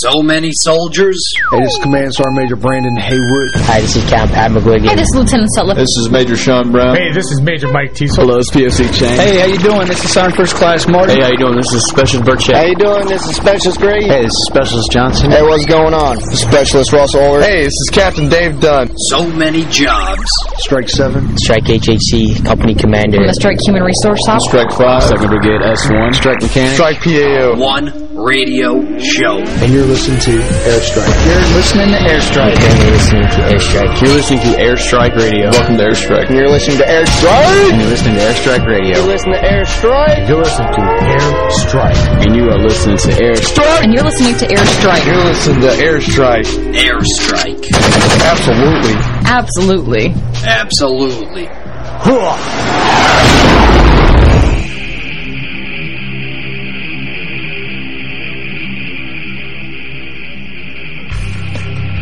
So many soldiers. Hey, this is Command Sergeant Major Brandon Haywood. Hi, this is Captain Pat McGuigan. Hey, this is Lieutenant Sutliff. This is Major Sean Brown. Hey, this is Major Mike Teasel. Hello, it's PFC Chang. Hey, how you doing? This is Sergeant First Class Martin. Hey, how you doing? This is Specialist Bert How you doing? This is Specialist Gray. Hey, this is Specialist Johnson. Hey, what's going on? Specialist Ross Oler. Hey, this is Captain Dave Dunn. So many jobs. Strike 7. Strike HHC, Company Commander. From the Strike Human Resource Officer. Strike 5. 2nd Brigade S1. Strike Mechanic. Strike PAO. One radio show. And you're listening to Airstrike. You're listening to Airstrike. You're listening to Airstrike. You're listening to Airstrike Radio. Welcome to Airstrike. And you're listening to Airstrike. And you're listening to Airstrike Radio. You're listening to Airstrike. You're listening to Airstrike. And you are listening to Airstrike. And you're listening to Airstrike. You're listening to Airstrike. Airstrike. Absolutely. Absolutely. Absolutely.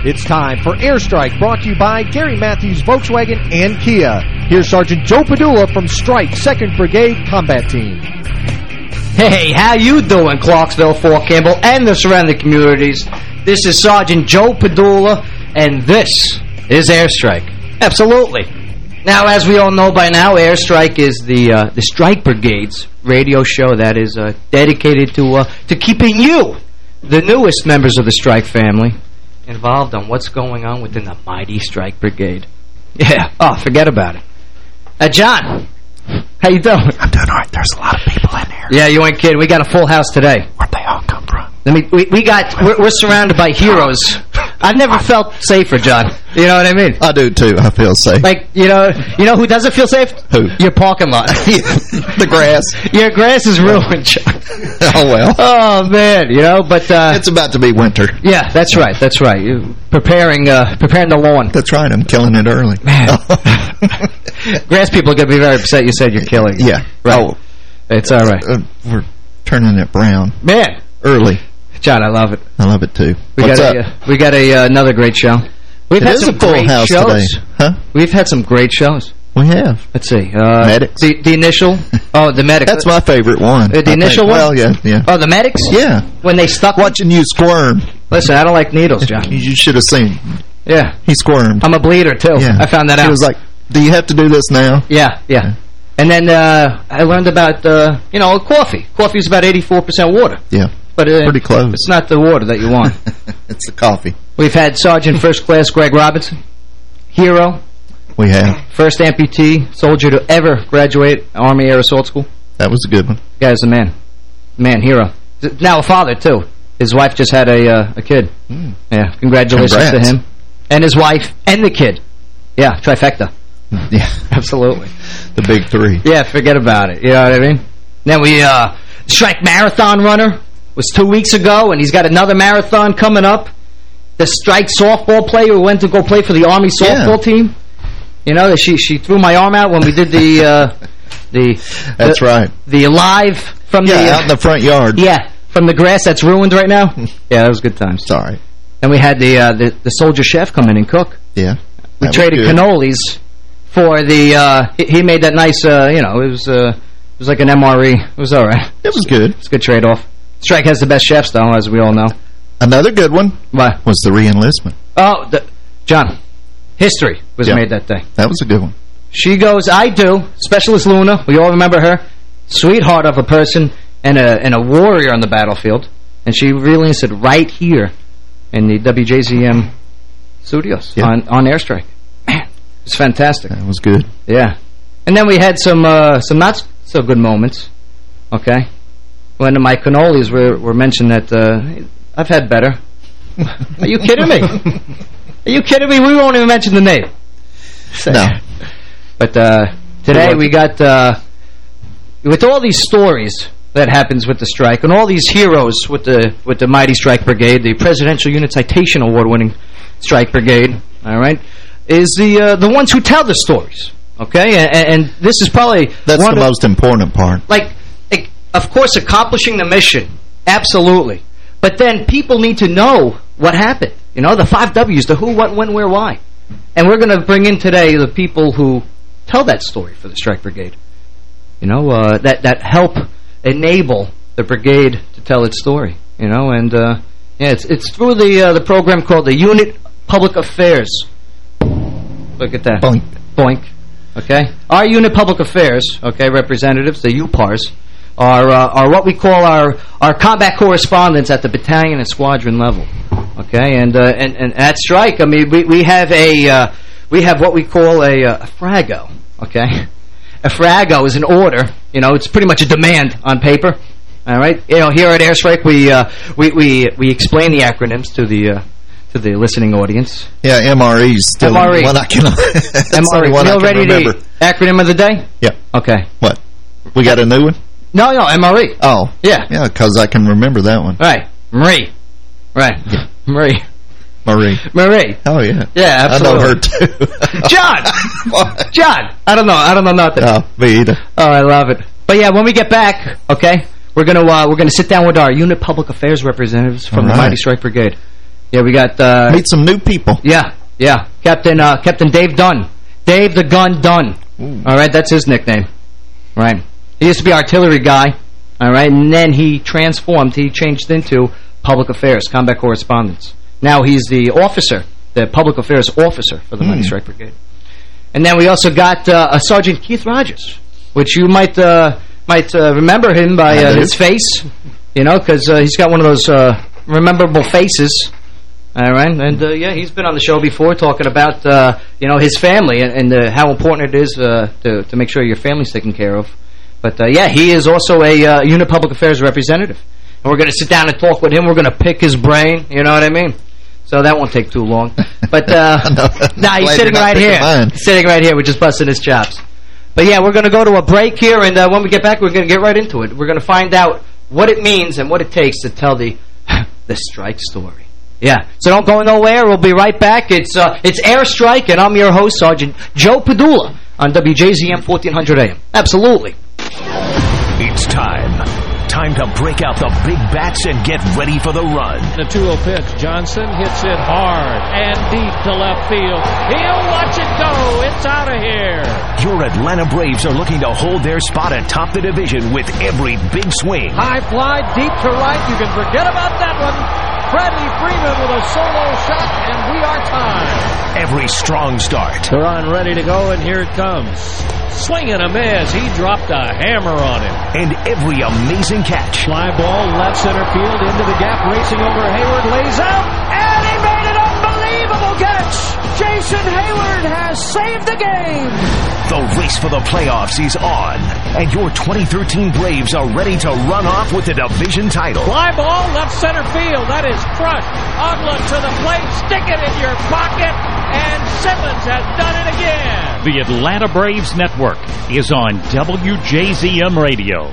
It's time for Airstrike, brought to you by Gary Matthews Volkswagen and Kia. Here's Sergeant Joe Padula from Strike 2nd Brigade Combat Team. Hey, how you doing, Clarksville, Fort Campbell, and the surrounding communities? This is Sergeant Joe Padula, and this is Airstrike. Absolutely. Now, as we all know by now, Airstrike is the uh, the Strike Brigade's radio show that is uh, dedicated to uh, to keeping you, the newest members of the Strike family, involved on what's going on within the mighty Strike Brigade. Yeah. Oh, forget about it. Uh, John, how you doing? I'm doing all right. There's a lot of people in here. Yeah, you ain't kidding. We got a full house today. Where'd they all come from? Let me. We, we got. We're, we're surrounded by heroes. I've never felt safer, John. You know what I mean? I do, too. I feel safe. Like, you know, you know who doesn't feel safe? Who? Your parking lot. the grass. Your grass is ruined, John. oh, well. Oh, man, you know, but... Uh, it's about to be winter. Yeah, that's right, that's right. You preparing uh, preparing the lawn. That's right, I'm killing it early. Man. grass people are going to be very upset you said you're killing it. Yeah. Right. Oh. It's all right. Uh, we're turning it brown. Man. Early. John, I love it. I love it, too. We What's got up? A, uh, we got a uh, another great show. We've It had is some a full great house shows. today. Huh? We've had some great shows. We have. Let's see. Uh, Medics. The, the initial. Oh, the medics. That's my favorite one. Uh, the I initial think. one? Well, yeah, yeah. Oh, the medics? Yeah. When they stuck... Watching you squirm. Listen, I don't like needles, John. You should have seen. Yeah. He squirmed. I'm a bleeder, too. Yeah. I found that out. He was like, do you have to do this now? Yeah, yeah. And then uh, I learned about, uh, you know, coffee. Coffee is about 84% water. Yeah. But uh, Pretty close. It's not the water that you want. it's the coffee. We've had Sergeant First Class Greg Robinson, hero, We have. first amputee soldier to ever graduate Army Air Assault School. That was a good one. Guy's a man. Man, hero. Now a father, too. His wife just had a uh, a kid. Mm. Yeah, congratulations Congrats. to him. And his wife and the kid. Yeah, trifecta. Yeah. Absolutely. The big three. Yeah, forget about it. You know what I mean? Then we, uh, Strike Marathon runner was two weeks ago, and he's got another marathon coming up. The Strike softball player who went to go play for the Army softball Yeah. team. You know, she she threw my arm out when we did the, uh, the... That's the, right. The live from Yeah, the... out in the front yard. Yeah, from the grass that's ruined right now. yeah, that was good times. Sorry. And we had the, uh, the, the soldier chef come in and cook. Yeah. We traded cannolis for the, uh, he, he made that nice, uh, you know, it was, uh, it was like an MRE. It was all right. It was good. It's a good trade-off. Strike has the best chefs, though, as we all know. Another good one What? was the re-enlistment. Oh, the, John, history was Yeah. made that day. That was a good one. She goes, I do. Specialist Luna, we all remember her. Sweetheart of a person and a, and a warrior on the battlefield. And she really said right here in the WJZM studios Yeah. on, on airstrike. Man, it's fantastic. That was good. Yeah. And then we had some uh, some not so good moments, okay? When my cannolis were, were mentioned that uh, I've had better. Are you kidding me? Are you kidding me? We won't even mention the name. No. But uh, today we got, uh, with all these stories that happens with the strike, and all these heroes with the with the Mighty Strike Brigade, the Presidential Unit Citation Award-winning Strike Brigade, all right, is the uh, the ones who tell the stories, okay? And, and this is probably That's the most important part. like, of course, accomplishing the mission, absolutely. But then people need to know what happened. You know, the five W's, the who, what, when, where, why. And we're going to bring in today the people who tell that story for the Strike Brigade. You know, uh, that that help enable the brigade to tell its story. You know, and uh, yeah, it's it's through the uh, the program called the Unit Public Affairs. Look at that. Boink. Boink. Okay? Our Unit Public Affairs, okay, representatives, the UPARs, are uh, are what we call our our combat correspondents at the battalion and squadron level. Okay? And uh, and and at strike, I mean, we we have a uh, we have what we call a, uh, a frago, okay? A frago is an order, you know, it's pretty much a demand on paper. All right? You know, here at Airstrike we uh, we we we explain the acronyms to the uh, to the listening audience. Yeah, MRE is still MRE. the one I can. MRE. one can ready remember. to acronym of the day? Yeah. Okay. What? We got a new one? No, no, MRE. Oh. Yeah. Yeah, because I can remember that one. Right. Marie. Right. Marie. Marie. Marie. Oh yeah. Yeah, I know her too. John! John! I don't know. I don't know nothing. No, me either. Oh, I love it. But yeah, when we get back, okay, we're gonna uh, we're gonna sit down with our unit public affairs representatives from All the. Mighty Strike Brigade. Yeah, we got uh, Meet some new people. yeah, yeah, Captain uh, Captain Dave Dunn, Dave the Gun Dunn. All right, that's his nickname. Right. He used to be artillery guy. All right, and then he transformed. He changed into public affairs, combat correspondence. Now he's the officer, the public affairs officer for the Money Strike Brigade. And then we also got uh, a Sergeant Keith Rogers, which you might uh, might uh, remember him by uh, his face, you know, because uh, he's got one of those uh, rememberable faces. All right, and uh, yeah, he's been on the show before talking about uh, you know his family and, and uh, how important it is uh, to to make sure your family's taken care of. But uh, yeah, he is also a uh, unit public affairs representative, and we're going to sit down and talk with him. We're going to pick his brain. You know what I mean? So that won't take too long. But uh, know. nah, he's sitting right here. He's sitting right here. We're just busting his chops. But yeah, we're going to go to a break here, and uh, when we get back, we're going to get right into it. We're going to find out what it means and what it takes to tell the the strike story. Yeah, so don't go nowhere. We'll be right back. It's uh, it's Airstrike, and I'm your host, Sergeant Joe Padula, on WJZM 1400 AM. Absolutely. It's time. Time to break out the big bats and get ready for the run. The 2-0 pitch. Johnson hits it hard and deep to left field. He'll watch it go. It's out of here. Your Atlanta Braves are looking to hold their spot atop the division with every big swing. High fly deep to right. You can forget about that one. Freddie Freeman with a solo shot, and we are tied. Every strong start. Teheran ready to go, and here it comes. Swing and a miss. He dropped a hammer on him. And every amazing catch. Fly ball left center field into the gap, racing over Heyward, lays out, and he made an unbelievable catch. Jason Heyward has saved the game. The race for the playoffs is on. And your 2013 Braves are ready to run off with the division title. Fly ball left center field. That is crushed. Oglin to the plate. Stick it in your pocket. And Simmons has done it again. The Atlanta Braves Network is on WJZM Radio.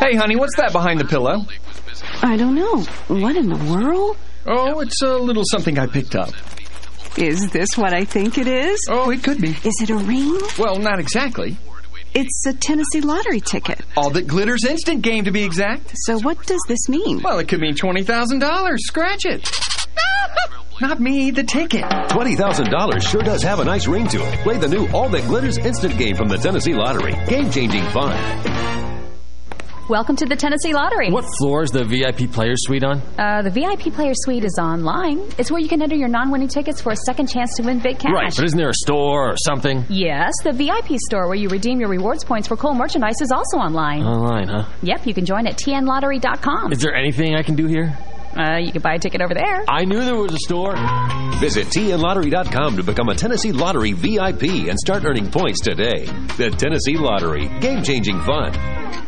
Hey, honey, what's that behind the pillow? I don't know. What in the world? Oh, it's a little something I picked up. Is this what I think it is? Oh, it could be. Is it a ring? Well, not exactly. It's a Tennessee lottery ticket. All that glitters instant game, to be exact. So what does this mean? Well, it could mean $20,000. Scratch it. Not me, the ticket. $20,000 sure does have a nice ring to it. Play the new All That Glitters instant game from the Tennessee Lottery. Game-changing fun. Welcome to the Tennessee Lottery. What floor is the VIP Player Suite on? Uh, the VIP Player Suite is online. It's where you can enter your non-winning tickets for a second chance to win big cash. Right, but isn't there a store or something? Yes, the VIP store where you redeem your rewards points for cool merchandise is also online. Online, huh? Yep, you can join at tnlottery.com. Is there anything I can do here? Uh, you can buy a ticket over there. I knew there was a store. Visit tnlottery.com to become a Tennessee Lottery VIP and start earning points today. The Tennessee Lottery. Game-changing fun.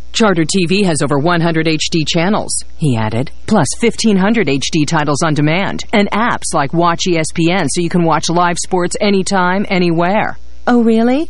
Charter TV has over 100 HD channels, he added, plus 1,500 HD titles on demand, and apps like Watch ESPN so you can watch live sports anytime, anywhere. Oh, really?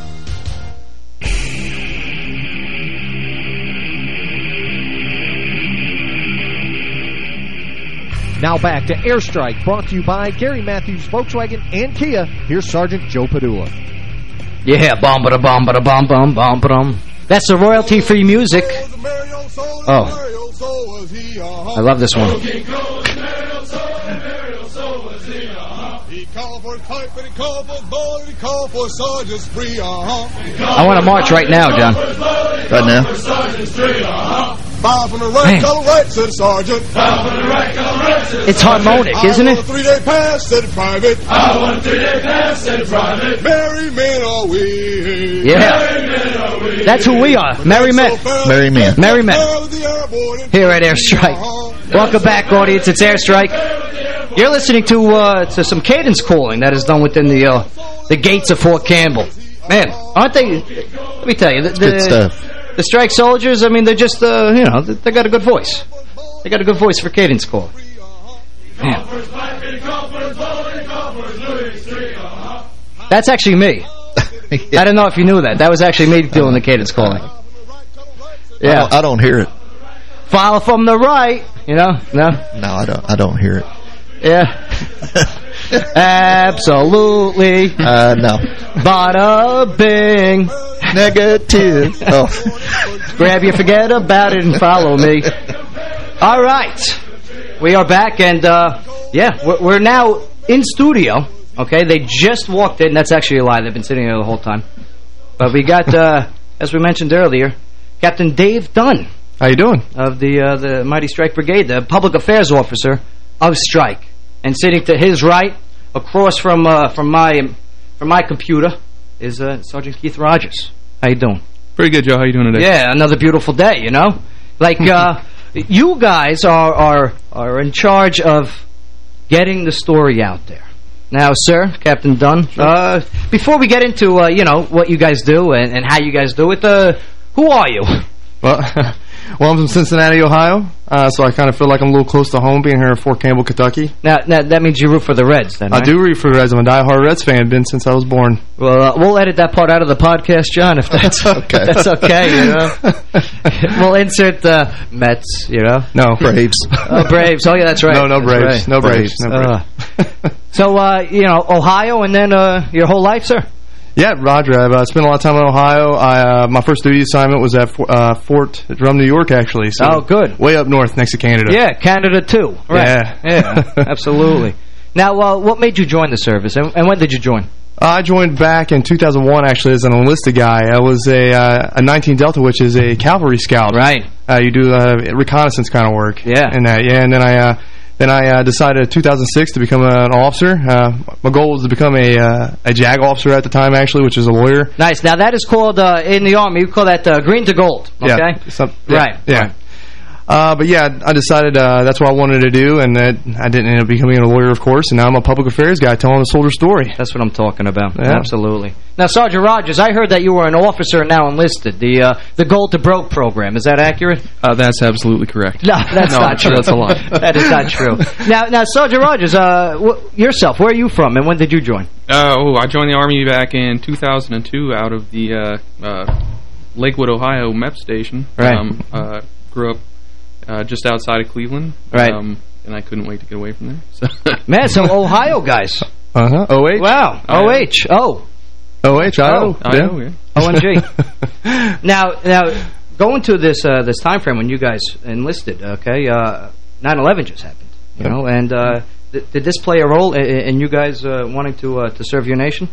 Now back to Airstrike, brought to you by Gary Matthews Volkswagen and Kia. Here's Sergeant Joe Padula. Yeah, bum ba bum ba bum bum bum bum. That's the royalty-free music. Oh, oh. I love this one. Uh-huh. I want to march right now, John. Right now? Five from the right, color right, said sergeant. Five from the right, color right, said It's harmonic, isn't I it? want a three-day pass, said private. I want a three-day pass, said private. Merry men are we. Yeah. That's who we are. Merry men. Merry men. Merry men. Here at Airstrike. Uh-huh. Welcome back, audience. It's Airstrike. You're listening to uh, to some cadence calling that is done within the uh, the gates of Fort Campbell. Man, aren't they? Let me tell you, the, good the, stuff. the strike soldiers. I mean, they're just uh, you know they, got a good voice. They got a good voice for cadence call. Man. That's actually me. I don't know if you knew that. That was actually me doing the cadence calling. I don't, I don't hear it. Follow from the right. You know? No? No, I don't. I don't hear it. Yeah. Absolutely. Uh, no. Bada bing. Negative. Oh. Grab you, forget about it, and follow me. All right. We are back, and, uh, yeah, we're, we're now in studio. Okay, they just walked in. That's actually a lie. They've been sitting here the whole time. But we got, uh, as we mentioned earlier, Captain Dave Dunn. How you doing? Of the uh, the Mighty Strike Brigade, the public affairs officer of Strike. And sitting to his right, across from uh, from my from my computer, is uh, Sergeant Keith Rogers. How you doing? Pretty good, Joe. How you doing today? Yeah, another beautiful day, you know? Like, uh, you guys are, are, are in charge of getting the story out there. Now, sir, Captain Dunn, uh, before we get into, uh, you know, what you guys do and, and how you guys do it, uh, who are you? Well, well, I'm from Cincinnati, Ohio, uh, so I kind of feel like I'm a little close to home being here in Fort Campbell, Kentucky. Now, now that means you root for the Reds, then, I right? do root for the Reds. I'm a diehard Reds fan, been since I was born. Well, uh, we'll edit that part out of the podcast, John, if that's Okay. if that's okay, you know. we'll insert the Mets, you know. No. Braves. Oh, Braves. Oh, yeah, that's right. No, no Braves. right. No Braves. No Uh, Braves. so, uh, you know, Ohio and then uh, your whole life, sir? Yeah, Roger. I've uh, spent a lot of time in Ohio. I, uh, my first duty assignment was at Fort, uh, Fort Drum, New York, actually. So Oh, good. Way up north next to Canada. Yeah, Canada too. Right. Yeah. Yeah, absolutely. Now, uh, what made you join the service, and, and when did you join? I joined back in 2001, actually, as an enlisted guy. I was a uh, a 19 Delta, which is a cavalry scout. Right. Uh, you do uh, reconnaissance kind of work. Yeah. And that, yeah. And then I uh, then I uh, decided in 2006 to become an officer. Uh, my goal was to become a uh, a JAG officer at the time, actually, which is a lawyer. Nice. Now, that is called, uh, in the Army, we call that uh, green to gold, okay? Yeah. Some- yeah, Right. Yeah. Uh, but yeah, I decided uh, that's what I wanted to do, and that I didn't end up becoming a lawyer, of course, and now I'm a public affairs guy telling the soldier story. That's what I'm talking about. Yeah. Absolutely. Now, Sergeant Rogers, I heard that you were an officer now enlisted, the uh, the Gold to Broke program. Is that accurate? Uh, that's absolutely correct. No, that's No, not true. That's a lie. that is not true. Now, now, Sergeant Rogers, uh, yourself, where are you from, and when did you join? Uh, oh, I joined the Army back in 2002 out of the uh, uh, Lakewood, Ohio MEP station. Right. Um, uh, grew up uh, just outside of Cleveland. Right. Um, and I couldn't wait to get away from there. So Man, some Ohio guys. Uh-huh. OH? Wow. O-H. Oh. OH, Oh. I.O., yeah. OMG. now, now, going to this uh, this time frame when you guys enlisted, okay, 9/11 just happened, you know, and uh, th did this play a role in, in you guys uh, wanting to uh, to serve your nation?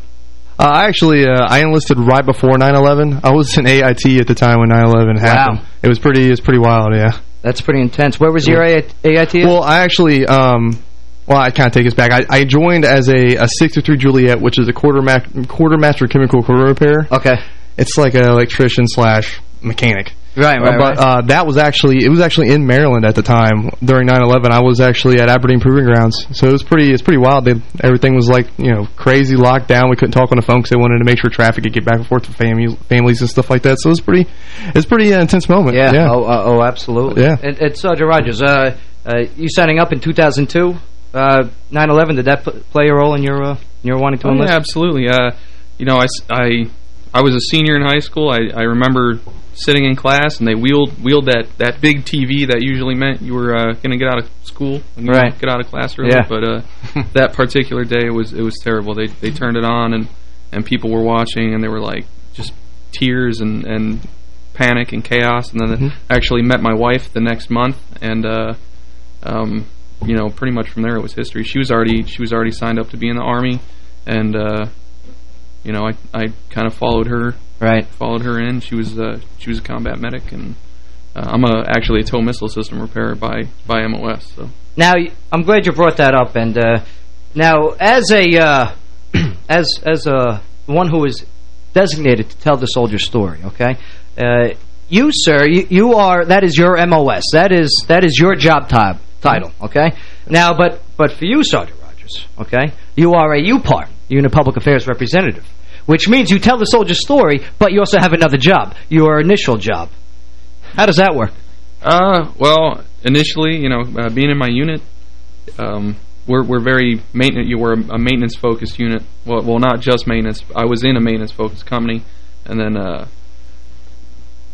Uh, I actually, uh, I enlisted right before 9/11. I was in AIT at the time when 9/11 happened. It was pretty, it was pretty wild, yeah. That's pretty intense. Where was your AIT? Well, I actually, um, well, I kind of take this back. I, I joined as a, a 63 Juliet, which is a quartermaster, quartermaster chemical career repair. Okay. It's like an electrician slash mechanic. Right, right, Uh, but right. Uh, that was actually, it was actually in Maryland at the time during 9/11. I was actually at Aberdeen Proving Grounds, so it was pretty, it's pretty wild. They, everything was like, you know, crazy locked down. We couldn't talk on the phone because they wanted to make sure traffic could get back and forth to family, families and stuff like that. So it was pretty, it was a pretty uh, intense moment. Yeah. yeah. Oh, uh, oh, absolutely. Yeah. And, and Sergeant Rogers, uh, uh, you signing up in 2002, uh, 9/11. Did that play a role in your uh, in your wanting to Oh, enlist? yeah, absolutely. Uh, you know, I, s- I, I was a senior in high school. I, I remember sitting in class, and they wheeled wheeled that, that big TV that usually meant you were uh, going to get out of school and Right. get out of class early. Yeah. But uh, that particular day, it was it was terrible. They they turned it on, and, and people were watching, and they were like just tears and, and panic and chaos. And then Mm-hmm. I actually met my wife the next month, and uh, um, you know, pretty much from there it was history. She was already she was already signed up to be in the army, and uh, you know, I I kind of followed her. Right. Followed her in. She was uh, she was a combat medic, and uh, I'm a actually a tow missile system repairer by by MOS. So Now, I'm glad you brought that up. And uh, now, as a uh, as as a one who is designated to tell the soldier story, okay, uh, you sir, you, you are that is your MOS. That is that is your job tab, title, okay. Now, but but for you, Sergeant Rogers, okay, you are a UPAR, Unit Public Affairs Representative, which means you tell the soldier's story, but you also have another job, your initial job. How does that work? Uh, well, initially, you know, uh, being in my unit, um, we're we're very maintenance. You were a, maintenance focused unit. Well, well, not just maintenance. I was in a maintenance focused company, and then, uh,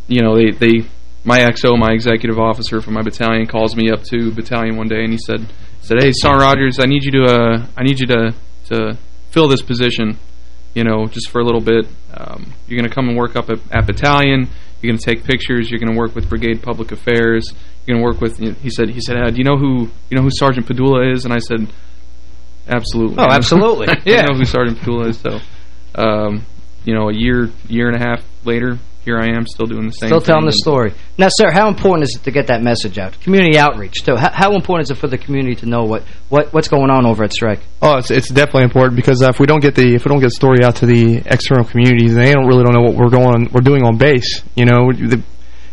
you know, they they my XO, my executive officer for my battalion, calls me up to battalion one day, and he said said, "Hey, Sergeant Rogers, I need you to uh, I need you to to fill this position." You know, just for a little bit. Um, you're going to come and work up at, at battalion. You're going to take pictures. You're going to work with Brigade Public Affairs. You're going to work with. He said. He said, uh, "Do you know who you know who Sergeant Padula is?" And I said, "Absolutely." Oh, absolutely. yeah. Yeah. I know who Sergeant Padula is. So, um, you know, a year, year and a half later, here I am, still doing the same. Thing. Still telling thing. the story. Now, sir, how important is it to get that message out? Community outreach, too. How, how important is it for the community to know what, what what's going on over at Strike? Oh, it's it's definitely important because uh, if we don't get the if we don't get the story out to the external communities, they don't really don't know what we're going we're doing on base. You know, the,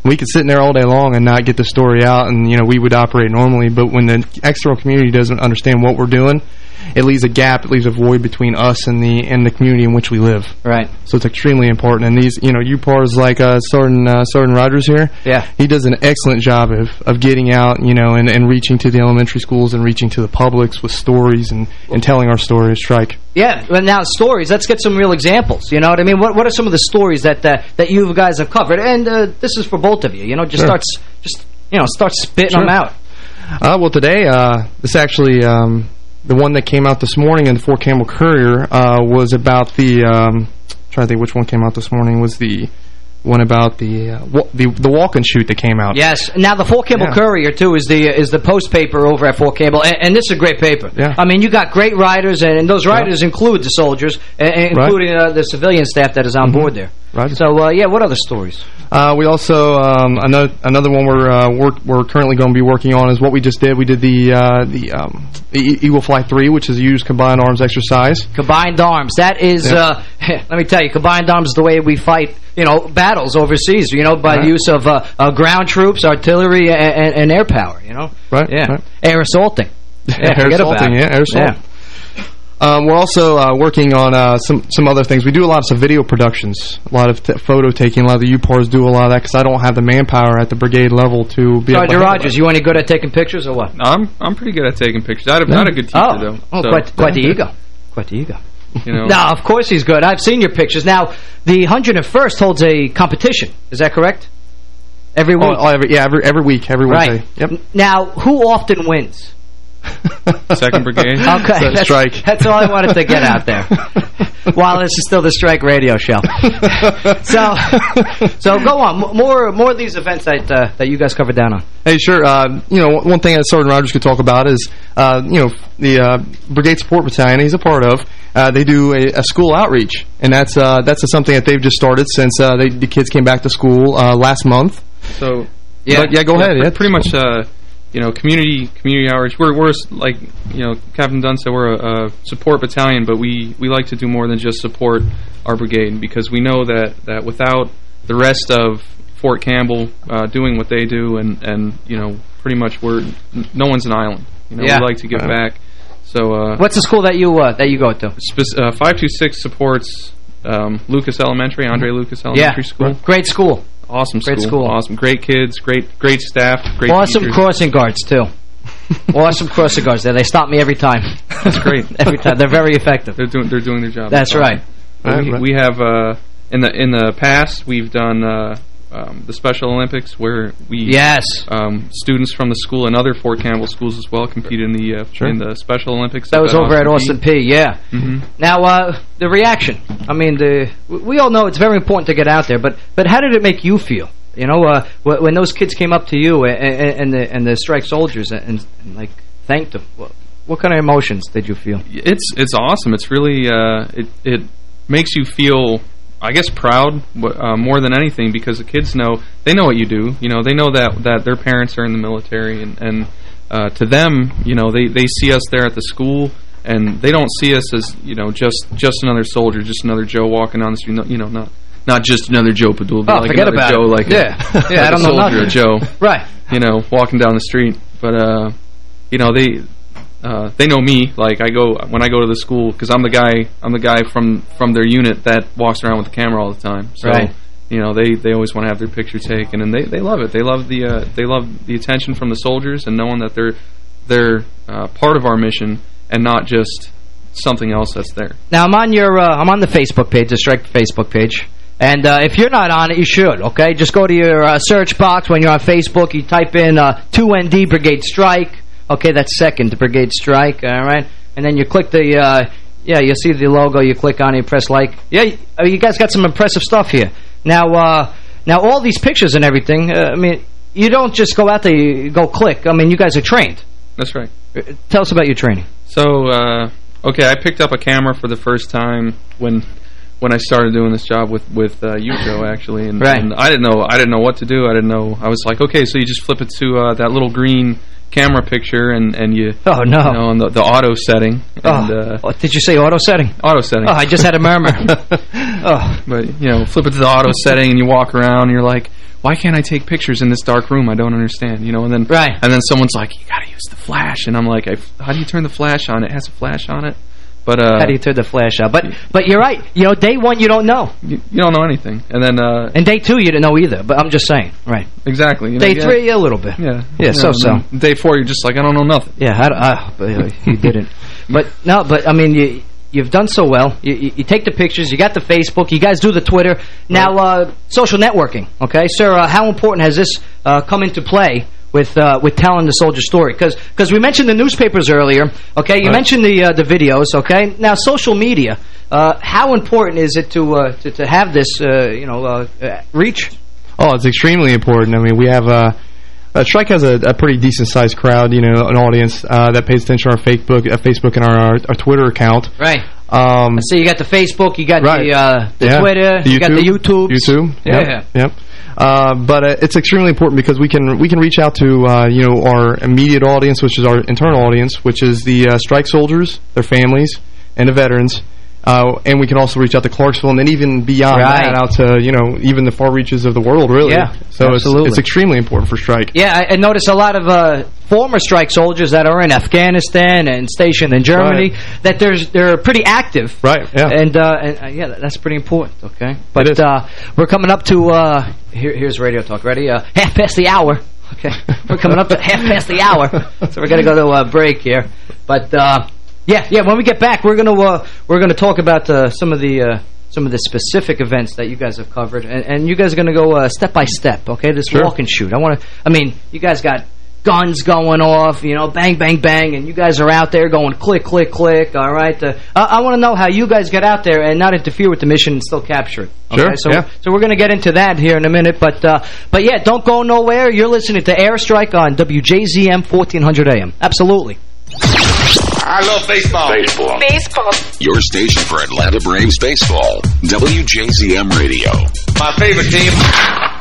we could sit in there all day long and not get the story out, and you know we would operate normally. But when the external community doesn't understand what we're doing, it leaves a gap, it leaves a void between us and the and the community in which we live. Right. So it's extremely important. And these, you know, UPARs like uh, Sergeant uh, Sergeant Rogers here, Yeah. he does an excellent job of of getting out, you know, and and reaching to the elementary schools and reaching to the publics with stories and and telling our story of strike. Yeah, well, now stories. Let's get some real examples. You know what I mean? What What are some of the stories that uh, that you guys have covered? And uh, this is for both of you. You know, just Sure. start s- just you know start spitting Sure. them out. Uh, well, today, uh, this actually, um, the one that came out this morning in the Fort Campbell Courier uh, was about the, um, trying to think which one came out this morning, was the One about the uh, the the walk and shoot that came out. Yes. Now the Fort Campbell Yeah. Courier too is the is the post paper over at Fort Campbell, and, and this is a great paper. Yeah. I mean, you got great writers, and, and those writers include the soldiers, and, including uh, the civilian staff that is on board there. Right. So uh, yeah, what other stories? Uh, we also um, another another one we're uh, we're, we're currently going to be working on is what we just did. We did the uh, the, um, E- Eagle Fly Three, which is a used combined arms exercise. Combined arms. That is, Yeah. uh, let me tell you, combined arms is the way we fight, you know, battles overseas, you know, by the Right. use of uh, uh, ground troops, artillery, and, and, air power, you know? Right. Yeah. right. Air assaulting. Yeah, air assaulting, yeah, air assault. Yeah. Um, we're also uh, working on uh, some some other things. We do a lot of video productions, a lot of t photo taking. A lot of the UPARs do a lot of that because I don't have the manpower at the brigade level to be able to Roger handle Rogers, that. you any good at taking pictures or what? I'm I'm pretty good at taking pictures. I had a, I had a good teacher oh. though. Oh, so, quite, quite the ego. Quite the ego. You know, No, of course he's good. I've seen your pictures. Now, the 101st holds a competition. Is that correct? Every week? Oh, oh, every, yeah, every every week, every Right. Yep. Now, who often wins? Second Brigade. Okay, So, that's, strike. that's all I wanted to get out there. While this is still the Strike Radio Show. so, so go on. More, more of these events that uh, that you guys covered down on. Hey, sure. Uh, you know, one thing that Sergeant Rogers could talk about is, uh, you know, the uh, Brigade Support Battalion he's a part of. Uh, they do a, a school outreach, and that's uh, that's something that they've just started since uh, they, the kids came back to school uh, last month. So Yeah. But, yeah, go ahead, pre- yeah. Pretty much, uh, you know, community community outreach. We're we're like you know, Captain Dunn said we're a, a support battalion, but we we like to do more than just support our brigade because we know that that without the rest of Fort Campbell uh, doing what they do, and and you know, pretty much we're no one's an island. You know, Yeah. we like to give Right. back. So uh, What's the school that you uh, that you go to? Uh, 526 supports um, Lucas Elementary, Andre Lucas Elementary School. Great school. Awesome Great school. school. Awesome. Great kids, great great staff, great awesome teachers. crossing guards, too. awesome crossing guards there. They stop me every time. That's great. every time. They're very effective. They're doing they're doing their job. That's awesome. right. But Right, we, we have uh, in the in the past we've done uh, um, the Special Olympics where we Yes. um, students from the school and other Fort Campbell schools as well competed in the uh, Sure. in the Special Olympics. That was over at Austin Peay. Yeah. hmm Now, uh, the reaction. I mean, the we all know it's very important to get out there, but but how did it make you feel? You know, uh, wh- when those kids came up to you and, and, and the and the strike soldiers and, and like thanked them. What, what kind of emotions did you feel? It's it's awesome. It's really uh, it it makes you feel, I guess, proud uh, more than anything because the kids know they know what you do. You know, they know that that their parents are in the military, and and uh, to them, you know, they they see us there at the school, and they don't see us as you know just just another soldier, just another Joe walking on the street. No, you know, not. Not just another Joe Padula, but Oh, like another Joe, it. like Yeah. a, Yeah, I don't a know soldier, nothing. a Joe, Right. you know, walking down the street. But uh, you know, they uh, they know me. Like I go when I go to the school because I'm the guy. I'm the guy from from their unit that walks around with the camera all the time. So Right. you know, they they always want to have their picture taken, and they they love it. They love the uh, they love the attention from the soldiers and knowing that they're they're uh, part of our mission and not just something else that's there. Now I'm on your uh, I'm on the Facebook page, the Strike Facebook page. And uh, if you're not on it, you should, okay? Just go to your uh, search box when you're on Facebook. You type in uh, 2ND Brigade Strike. Okay, that's second the Brigade Strike, all right? And then you click the, uh, yeah, you see the logo. You click on it, you press like. Yeah, you, uh, guys got some impressive stuff here. Now, uh, now all these pictures and everything, uh, I mean, you don't just go out there, you go click. I mean, you guys are trained. That's right. Uh, Tell us about your training. So, uh, okay, I picked up a camera for the first time when when I started doing this job with with uh, you, Joe, actually, and, Right. and I didn't know I didn't know what to do. I didn't know. I was like, okay, so you just flip it to uh, that little green camera picture, and and you Oh, no. you know, on the the auto setting. And, oh, uh, oh, did you say auto setting? auto setting. Oh, I just had a murmur. oh. But, you know, flip it to the auto setting and you walk around and you're like, why can't I take pictures in this dark room? I don't understand, you know, and then Right. and then someone's like, you got to use the flash. And I'm like, I, how do you turn the flash on? It has a flash on it. But uh, How do you turn the flash out? But but you're right. You know, day one you don't know, you, you don't know anything. And then uh, and day two you didn't know either. But I'm just saying, right? exactly. You know, Day yeah, three a little bit. Yeah. Yeah, You so so. Day four, you're just like, I don't know nothing. Yeah, I, I, but, uh, you didn't. But no, but I mean you. You've done so well. You, you, you take the pictures. You got the Facebook. You guys do the Twitter. Now, uh, social networking. Okay, sir. Uh, how important has this uh, come into play with uh, with telling the soldier story because because we mentioned the newspapers earlier. Okay, you Right. mentioned the uh, the videos. Okay, now social media. Uh, how important is it to uh, to, to have this uh, you know uh, reach? Oh, it's extremely important. I mean, we have uh, uh, Strike has a, a pretty decent sized crowd, you know, an audience uh, that pays attention to our Facebook, uh, Facebook and our, our our Twitter account. Right. Um, So you got the Facebook, you got Right. the uh, the Yeah. Twitter, The you got the YouTube. YouTube. Yeah. Yep. Uh, but uh, it's extremely important because we can we can reach out to uh, you know our immediate audience, which is our internal audience, which is the uh, strike soldiers, their families, and the veterans. Uh, and we can also reach out to Clarksville and then even beyond Right. that out to, you know, even the far reaches of the world, really. Yeah, so it's, absolutely. it's extremely important for strike. Yeah, I, I notice a lot of uh, former strike soldiers that are in Afghanistan and stationed in Germany that there's they're pretty active. Right. Yeah. And, uh, and uh, yeah, that's pretty important. Okay. But uh, we're coming up to uh, here, here's radio talk. Ready? Uh, half past the hour. Okay. we're coming up to half past the hour, so we're gonna go to a break here. But uh, yeah, yeah. When we get back, we're gonna uh, we're gonna talk about uh, some of the. Uh, some of the specific events that you guys have covered, and, and you guys are going to go uh, step by step, okay? This Sure. walk and shoot. I want to. I mean, you guys got guns going off, you know, bang, bang, bang, and you guys are out there going click, click, click, all right? Uh, I, I want to know how you guys get out there and not interfere with the mission and still capture it. Okay? Sure, So, yeah. so we're going to get into that here in a minute, but uh, but yeah, don't go nowhere. You're listening to Airstrike on WJZM 1400 AM. Absolutely. I love baseball. Baseball. Baseball. Your station for Atlanta Braves baseball. WJZM Radio. My favorite team.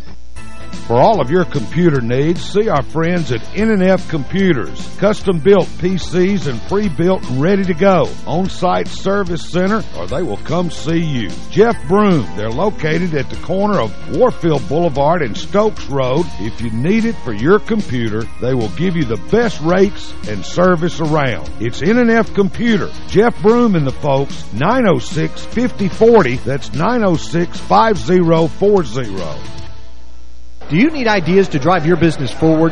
For all of your computer needs, see our friends at NNF Computers. Custom-built PCs and pre-built ready to go. On-site service center, or they will come see you. Jeff Broom, they're located at the corner of Warfield Boulevard and Stokes Road. If you need it for your computer, they will give you the best rates and service around. It's NNF Computer. Jeff Broom and the folks, 906-5040. That's 906-5040. Do you need ideas to drive your business forward?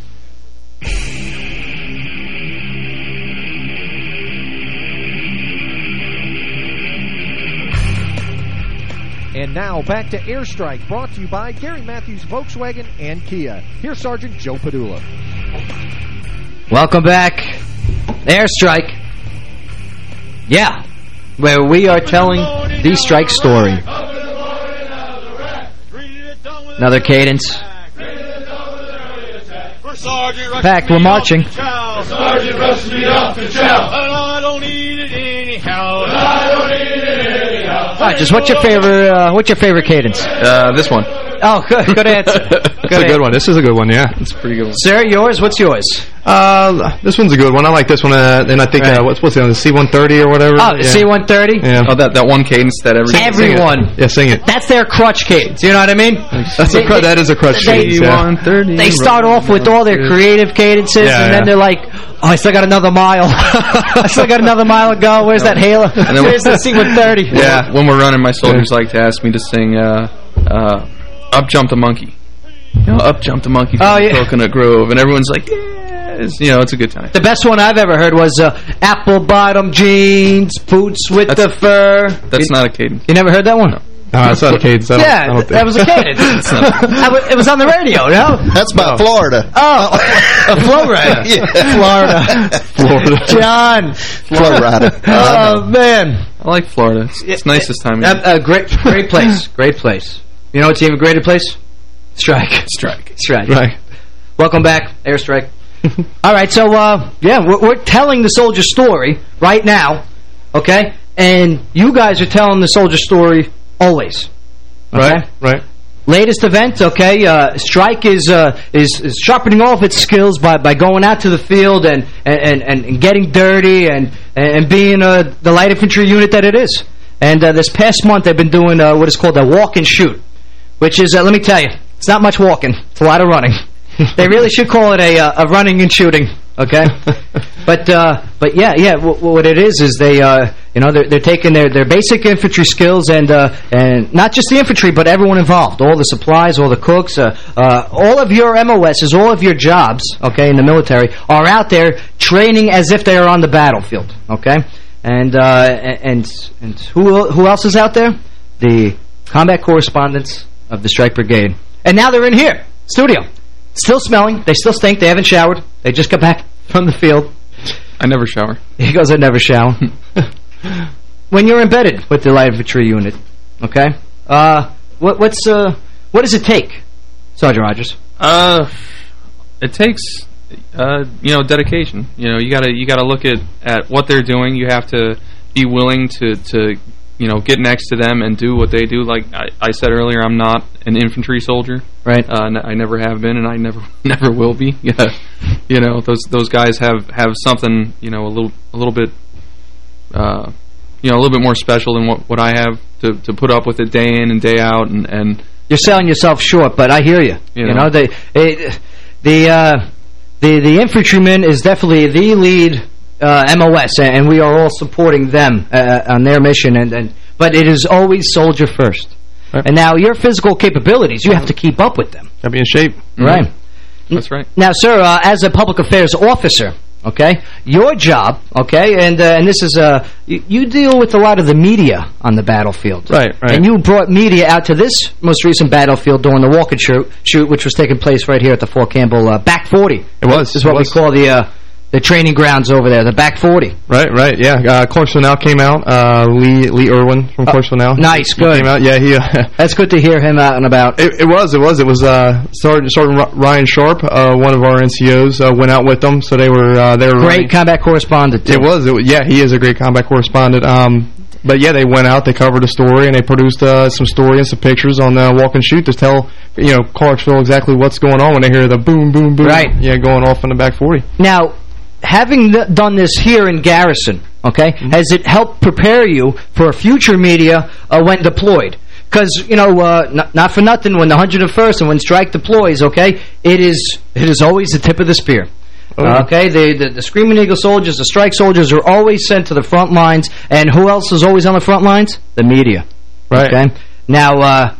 And now back to Airstrike, brought to you by Gary Matthews Volkswagen and Kia. Here's Sergeant Joe Padula. Welcome back. Airstrike. Yeah, where we are telling the strike story. Another cadence. Packed, we're marching. Sergeant rushed me off the chow. And I don't need it anyhow. And I don't need it anyhow. All right, just what's your favorite? Uh, what's your favorite cadence? Uh, this one. Oh, good, good answer. It's a good one. This is a good one, yeah. It's a pretty good one. Sir, yours? What's yours? Uh, this one's a good one. I like this one. Uh, and I think, uh, what's, what's it on, the C-130 or whatever? Oh, the yeah. C-130? Yeah. Oh, that, that one cadence that every Everyone. Yeah, sing it. That's their crutch cadence. You know what I mean? That's a cru- that is a crutch they, cadence, yeah. They start off with all their creative cadences, Yeah, and then they're like, "Oh, I still got another mile. I still got another mile to go. Where's that halo? And then Where's the C-130?" Yeah. When we're running, my soldiers like to ask me to sing uh, uh, Up jumped the Monkey. You know, Up jumped the Monkey from Oh, yeah. Coconut Grove. And everyone's like, yeah. It's, you know, it's a good time. The best one I've ever heard was uh, apple bottom jeans, boots with the fur. That's you, not a cadence. You never heard that one? No, that's not a cadence. I don't- I yeah, don't think. that was a cadence. It was on the radio, no? That's by Flo Rida. Oh, Florida. Yeah. Florida. Florida. John. Florida. Oh, man. I like Florida. It's, it's nice this time of Uh, year. uh, great, great place. Great place. You know what's even greater place? Strike. Strike. Strike. Right. Welcome back, Airstrike. All right, so, uh, yeah, we're, we're telling the soldier story right now, okay? And you guys are telling the soldier story always. Okay? Right, right. Latest event, okay? Uh, Strike is, uh, is is sharpening all of its skills by by going out to the field and and and, and getting dirty and and being uh, the light infantry unit that it is. And uh, this past month, they've been doing uh, what is called a walk and shoot, which is uh, let me tell you, it's not much walking, it's a lot of running. they really should call it a uh, a running and shooting, okay? but uh, but yeah, yeah. what it is is they uh, you know they're they're taking their their basic infantry skills and uh, and not just the infantry but everyone involved, all the supplies, all the cooks, uh, uh, all of your MOSs, all of your jobs, okay, in the military are out there training as if they are on the battlefield, okay? And uh, and and who who else is out there? The combat correspondents of the Strike Brigade, and now they're in here studio. Still smelling. They still stink. They haven't showered. They just got back from the field. I never shower. He goes, I never shower. when you're embedded with the light infantry unit, okay? Uh, what, what's uh, what does it take, Sergeant Rogers? Uh, it takes uh, you know dedication. You know, you gotta you gotta look at at what they're doing. You have to be willing to to you know get next to them and do what they do. Like I, I said earlier, I'm not an infantry soldier. Right. Uh, n- I never have been, and I never never will be. Yeah. You know, those those guys have have something you know a little a little bit. Uh, you know, a little bit more special than what, what I have to, to put up with it day in and day out, and, and You're selling yourself short, but I hear you. You You, know. know, the it, the uh, the the infantryman is definitely the lead uh, MOS, and we are all supporting them uh, on their mission. And, and but it is always soldier first. And now your physical capabilities, you have to keep up with them. Gotta be in shape. Right. That's right. Now, sir, uh, as a public affairs officer, okay, your job, okay, and uh, and this is uh, you, you deal with a lot of the media on the battlefield, Right, right. And you brought media out to this most recent battlefield during the walk and shoot, shoot which was taking place right here at the Fort Campbell uh, Back 40. It was. This is what was. we call the uh, the training grounds over there, the Back 40. Right, right, yeah. Uh, Clarksville Now came out. Uh, Lee Lee Irwin from Clarksville Now. nice, He good. Came out. Yeah, he. Uh, That's good to hear him out and about. It, it was, it was, it was. Uh, Sergeant, Sergeant Ryan Sharp, uh, one of our NCOs, uh, went out with them, so they were uh, they were Great running- combat correspondent. Too. It was, it. Yeah, he is a great combat correspondent. Um, but yeah, they went out, they covered a story, and they produced uh, some story and some pictures on uh, Walk and Shoot to tell you know Clarksville exactly what's going on when they hear the boom, boom, boom. Right. Yeah, going off in the back forty. Now, having th done this here in Garrison, okay, Mm-hmm. has it helped prepare you for future media uh, when deployed? Because, you know, uh, not, not for nothing, when the 101st and when Strike deploys, okay, it is it is always the tip of the spear. Oh, yeah. Okay, the, the the Screaming Eagle soldiers, the Strike soldiers are always sent to the front lines, and who else is always on the front lines? The media. Right. Okay. Now, uh,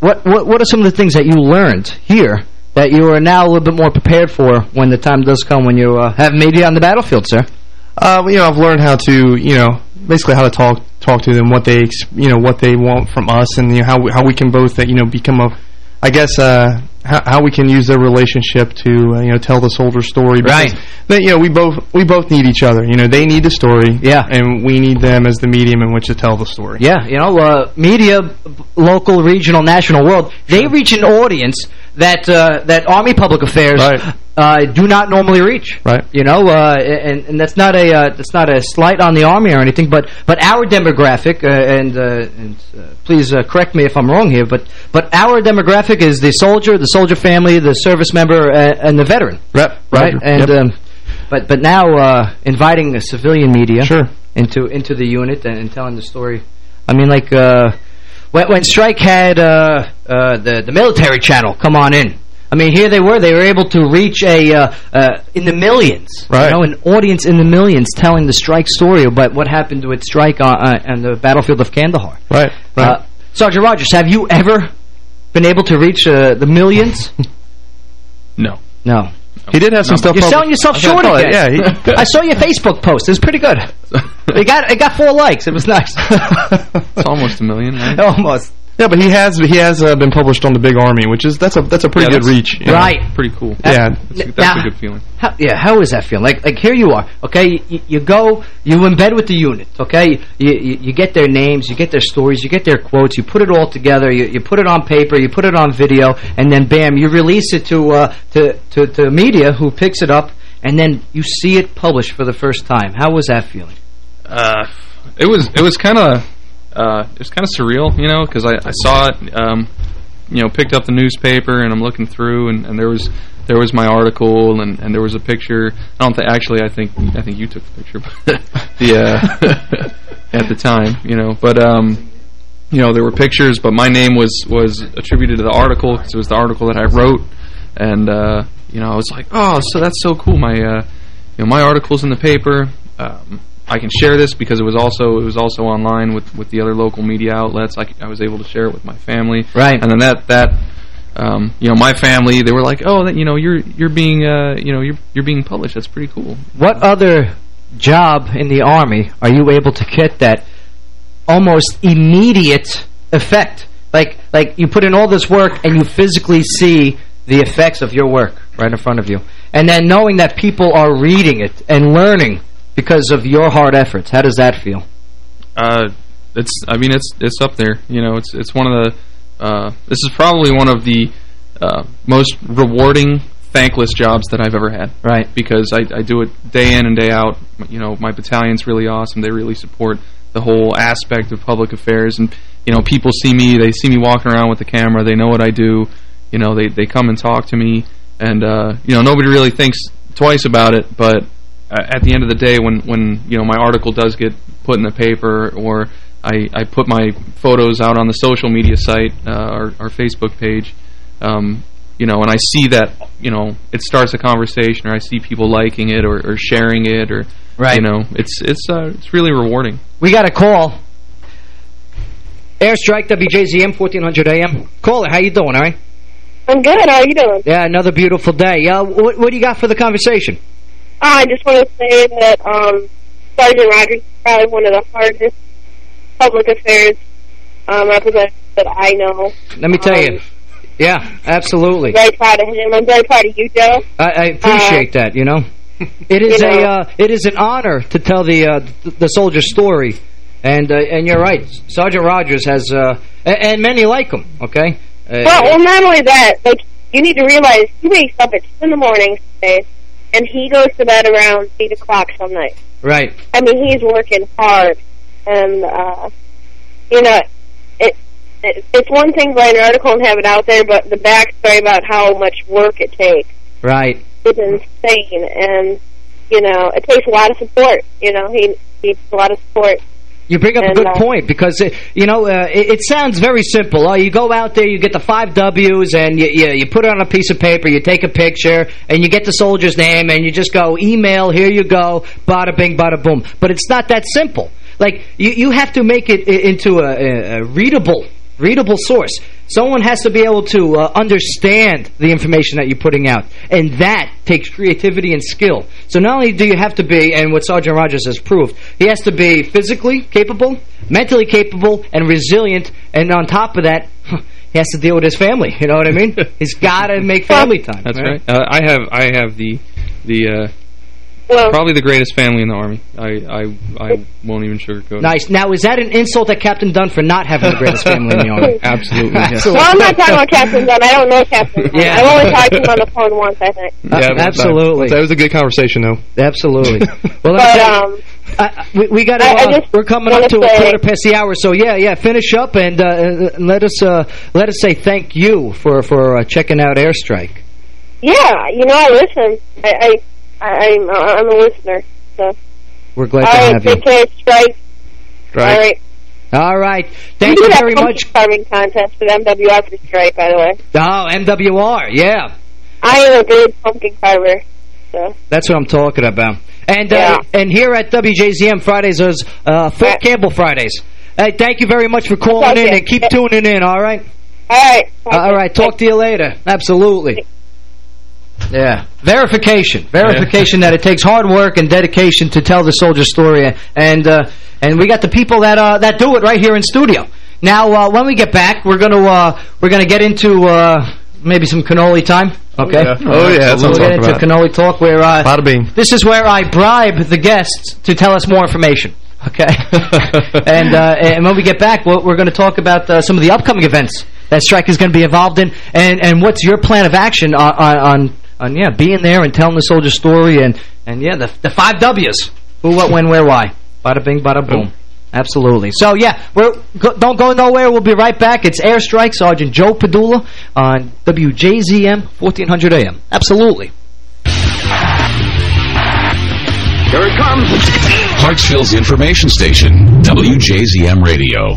what what what are some of the things that you learned here that you are now a little bit more prepared for when the time does come when you uh, have maybe on the battlefield, sir? Uh, well, you know, I've learned how to, you know, basically how to talk talk to them, what they you know what they want from us, and you know how we, how we can both uh, you know become a I guess uh, how, how we can use their relationship to uh, you know tell the soldier story. Because Right. They, you know we both we both need each other. You know they need the story. Yeah. And we need them as the medium in which to tell the story. Yeah, you know, uh, media, local, regional, national, world, they reach an audience that uh, that Army Public Affairs uh, do not normally reach. Right. You know, uh, and and that's not a uh, that's not a slight on the Army or anything, but but our demographic, uh, and uh, and uh, please uh, correct me if I'm wrong here, but but our demographic is the soldier, the soldier family, the service member, uh, and the veteran. Right. Right. Roger. And Yep. um, but but now uh, inviting the civilian media Sure. into into the unit and, and telling the story. I mean, like uh, when when Strike had uh, uh, the the military channel come on in. I mean, here they were. They were able to reach a uh, uh, in the millions, Right. you know, an audience in the millions telling the Strike story about what happened with Strike on, uh, on the battlefield of Kandahar. Right. Right. Uh, Sergeant Rogers, have you ever been able to reach uh, the millions? No. No. He did have some stuff. You're published. selling yourself short thought- again. Yeah. He, I saw your Facebook post. It was pretty good. It got it got four likes. It was nice. It's almost a million, right? Almost. Yeah, but he has he has uh, been published on the Big Army, which is that's a that's a pretty Yeah, good reach. you know. Right. Pretty cool. Yeah. That's, that's Now- a good feeling. How, yeah, how is that feeling? Like, like here you are, okay? You, you go, you embed with the unit, okay? You, you you get their names, you get their stories, you get their quotes, you put it all together, you you put it on paper, you put it on video, and then bam, you release it to uh to to to media who picks it up, and then you see it published for the first time. How was that feeling? Uh, it was it was kind of uh, it was kind of surreal, you know, because I, I saw it, um, you know, picked up the newspaper and I'm looking through and, and there was there was my article and, and there was a picture. I don't think actually I think I think you took the picture, but the uh, at the time, you know, but um, you know there were pictures, but my name was was attributed to the article because it was the article that I wrote, and uh, you know I was like, oh, so that's so cool. My uh, you know my article's in the paper. Um, I can share this because it was also it was also online with with the other local media outlets. i was able to share it with my family, Right. And then that that um, you know my family they were like, oh, that you know you're you're being uh, you know you're you're being published. That's pretty cool. What other job in the Army are you able to get that almost immediate effect? Like, like you put in all this work and you physically see the effects of your work right in front of you. And then knowing that people are reading it and learning because of your hard efforts. How does that feel? Uh, it's I mean it's it's up there. You know, it's it's one of the uh, this is probably one of the uh, most rewarding, thankless jobs that I've ever had. Right. Because I, I do it day in and day out. You know, my battalion's really awesome. They really support the whole aspect of public affairs. And, you know, people see me. They see me walking around with the camera. They know what I do. You know, they, they come and talk to me. And, uh, you know, nobody really thinks twice about it. But at the end of the day, when, when you know, my article does get put in the paper or I, I put my photos out on the social media site, uh, our, our Facebook page, um, you know, and I see that, you know, it starts a conversation, or I see people liking it, or, or sharing it, or, Right. you know, it's it's uh, it's really rewarding. We got a call. Airstrike WJZM 1400 AM. Caller, how you doing, all right? I'm good. How are you doing? Yeah, another beautiful day. Uh, what, what do you got for the conversation? I just want to say that um, Sergeant Rogers is probably one of the hardest public affairs um, representatives that I know. Let me tell Um, you. Yeah, absolutely. I'm very proud of him. I'm very proud of you, Joe. I, I appreciate that, you know. It is You a uh, it is an honor to tell the uh, th the soldier's story. And uh, and you're right. Sergeant Rogers has uh, and, and many like him, okay? Uh, Well, well, not only that, like you need to realize he wakes up at two in the morning today, and he goes to bed around eight o'clock some night. right. I mean, he's working hard, and uh, you know, it, it it's one thing to write an article and have it out there, but the backstory about how much work it takes Right. is insane, and you know, it takes a lot of support. You know, he needs a lot of support. You bring up a good uh, point because it, you know uh, it, it sounds very simple. Oh, you go out there, you get the five W's, and you, you you put it on a piece of paper, you take a picture, and you get the soldier's name, and you just go email. Here you go, bada bing, bada boom. But it's not that simple. Like you you have to make it into a, a, a readable readable source. Someone has to be able to uh, understand the information that you're putting out. And that takes creativity and skill. So not only do you have to be, and what Sergeant Rogers has proved, he has to be physically capable, mentally capable, and resilient. And on top of that, he has to deal with his family. You know what I mean? He's got to make family time. That's right. Uh, I have I have the the uh, Well- probably the greatest family in the army. I I I won't even sugarcoat. it. Nice. Now, is that an insult at Captain Dunn for not having the greatest family in the Army? Absolutely. yes. Well, I'm not talking about Captain Dunn. I don't know Captain Dunn. Yeah. I've only talked to him on the phone once, I think. Uh, absolutely. That was a good conversation, though. Absolutely. well, But, um, I- I- we, we got I- I uh, just we're coming up wanna to a quarter past the hour, so yeah, yeah. Finish up and uh, uh, let us uh, let us say thank you for for uh, checking out Airstrike. Yeah, you know, I listen. I, I, I I'm, I'm a listener. So, We're glad all to right, have you. take care, Strike. All right. All right. Thank you very much. carving contest for MWR for Strike, by the way. Oh, MWR, yeah. I am a good pumpkin carver. So, That's what I'm talking about. And uh, and here at WJZM Fridays, there's uh, Fort Campbell Fridays. Hey, thank you very much for calling in and keep tuning in, all right? all right. All right, talk to you later. Absolutely. Yeah. Verification. Verification that it takes hard work and dedication to tell the soldier story. And uh, and we got the people that uh, that do it right here in studio. Now, uh, when we get back, we're going to uh, we're going to get into uh, maybe some cannoli time. Okay. yeah. Oh, yeah, that's We'll get into about. cannoli talk where uh, this is where I bribe the guests to tell us more information. Okay. and uh, and when we get back, we're, we're going to talk about uh, some of the upcoming events that Strike is going to be involved in, and and what's your plan of action on on, on, on yeah being there and telling the soldier story and and yeah the the five W's who what when where why bada bing bada boom. Absolutely. So, yeah, we're go, don't go nowhere. We'll be right back. It's Airstrike, Sergeant Joe Padula on WJZM 1400 AM. Absolutely. Here it comes. Clarksville's information station, WJZM Radio.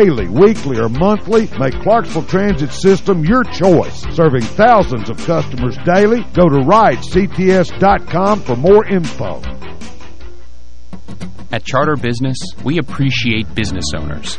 Daily, weekly, or monthly, make Clarksville Transit System your choice. Serving thousands of customers daily, go to ridects.com for more info. At Charter Business, we appreciate business owners.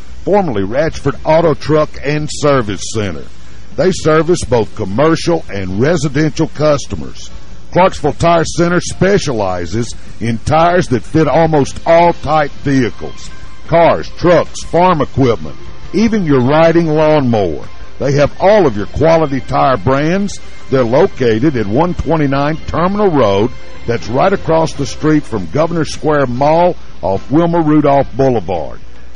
formerly Ratchford Auto Truck and Service Center. They service both commercial and residential customers. Clarksville Tire Center specializes in tires that fit almost all type vehicles. Cars, trucks, farm equipment, even your riding lawnmower. They have all of your quality tire brands. They're located at 129 Terminal Road. That's right across the street from Governor Square Mall off Wilma Rudolph Boulevard.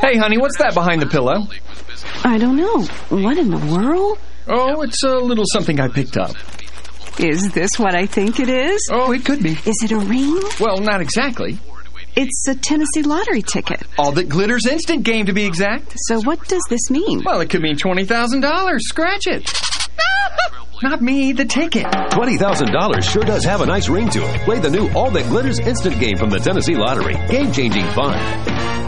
Hey, honey, what's that behind the pillow? I don't know. What in the world? Oh, it's a little something I picked up. Is this what I think it is? Oh, it could be. Is it a ring? Well, not exactly. It's a Tennessee lottery ticket. All that glitters instant game, to be exact. So what does this mean? Well, it could mean $20,000. Scratch it. Not me, the ticket. $20,000 sure does have a nice ring to it. Play the new All That Glitters instant game from the Tennessee Lottery. Game-changing fun.